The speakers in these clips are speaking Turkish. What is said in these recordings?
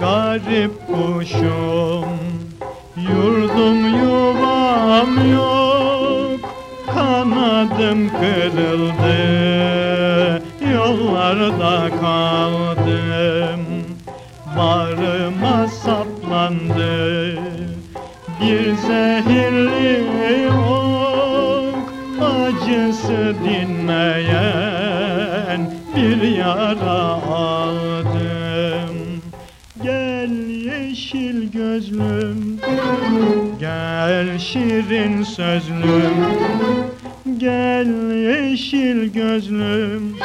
garip kuşum. Yurdum yuvam yok Kanadım kırıldı. Yollarda kaldım Bağrıma saplandı. Bir zehirli ok Acısı dinmeyen bir yara aldım Gel yeşil gözlüm Gel şirin sözlüm. Gel yeşil gözlüm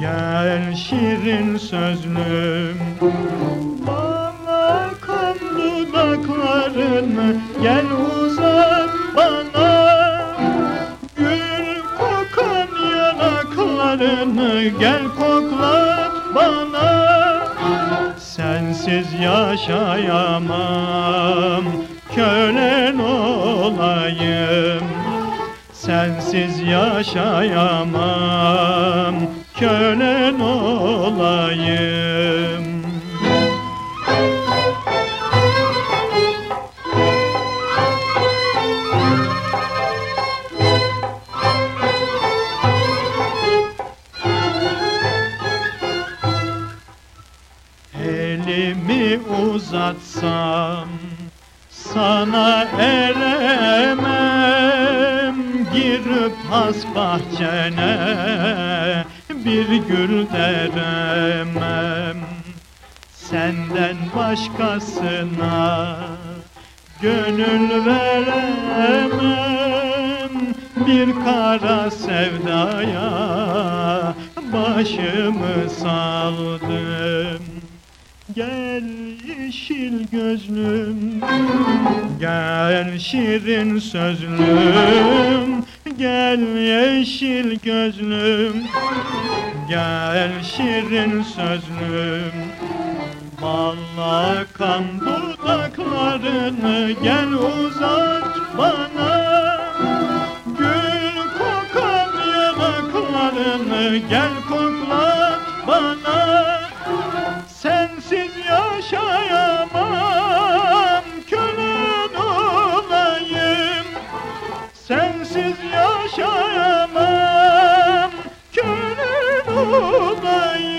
Gel şirin sözlüm. Bana kan dudaklarını Gel uzat bana. Gül kokan yanaklarını Gel koklat bana Sensiz yaşayamam Kölen olayım. Sensiz yaşayamam Kölen olayım Uzatsam sana eremem. Girip has bahçene bir gül deremem. Senden başkasına gönül veremem. Bir kara sevdaya başımı saldım Gel yeşil gözlüm Gel şirin sözlüm. Gel yeşil gözlüm Gel şirin sözlüm. Balla kan dudaklarını Gel uzat bana. Gül kokan yanaklarını Gel Sensiz yaşayamam. Kölen olayım. Sensiz yaşayamam. Kölen olayım.